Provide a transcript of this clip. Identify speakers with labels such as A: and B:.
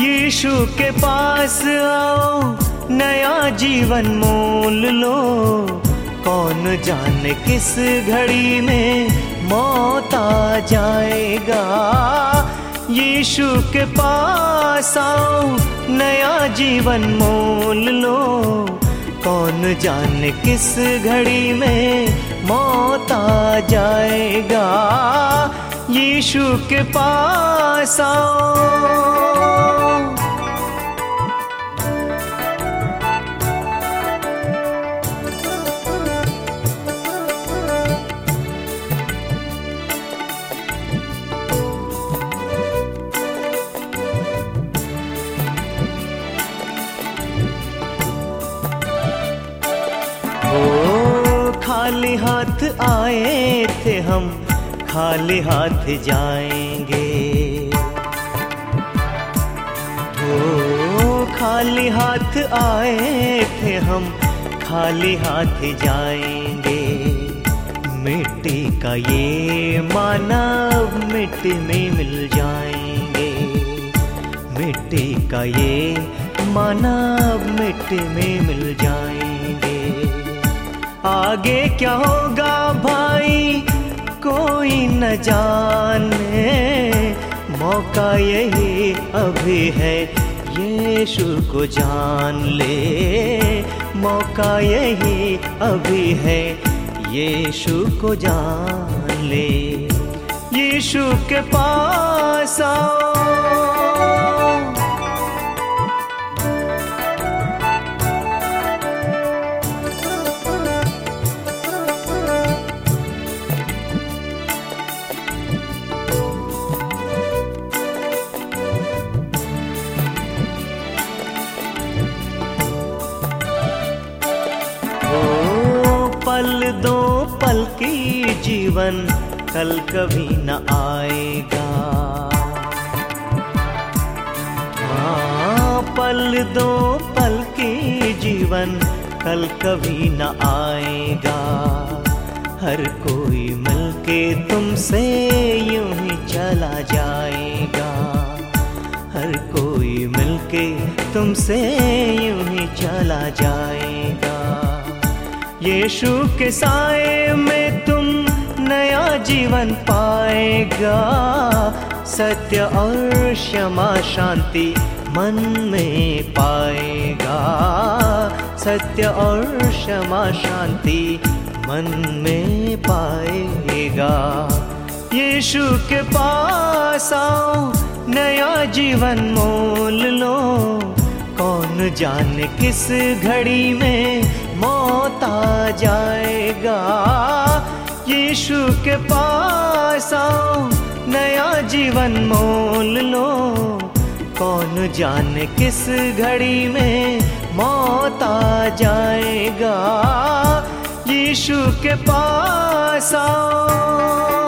A: यीशु के पास आओ, नया जीवन मोल लो। कौन जाने किस घड़ी में मौत आ जाएगा? यीशु के पास आओ, नया जीवन मोल लो। कौन जाने किस घड़ी में मौत आ जाएगा? यीशु के पास आओ। खाली हाथ आए थे हम, खाली हाथ जाएँगे। ओ, खाली हाथ आए थे हम, खाली हाथ जाएँगे। मिट्टी का ये मानव मिट्टी में मिल जाएँगे। मिट्टी का ये मानव मिट्टी में मिल जाएँगे आगे क्या होगा भाई? कोई न जाने। मौका यही अभी है, यीशु को जान ले। मौका यही अभी है, यीशु को जान ले। यीशु के पास आओ। पल दो पल की जीवन कल कभी न आएगा। हाँ पल दो पल की जीवन कल कभी न आएगा। हर कोई मिलके तुमसे यूँ ही चला जाएगा। हर कोई मिलके तुमसे यूँ ही चला जाएगा। यीशु के साए में तुम नया जीवन पाएगा। सत्य और क्षमा शांति मन में पाएगा। सत्य और क्षमा शांति मन में पाएगा। यीशु के पास आओ, नया जीवन मोल लो। कौन जाने किस घड़ी में मौत आ जाएगा। यीशु के पास आओ, नया जीवन मोल लो। कौन जाने किस घड़ी में मौत आ जाएगा। यीशु के पास आओ।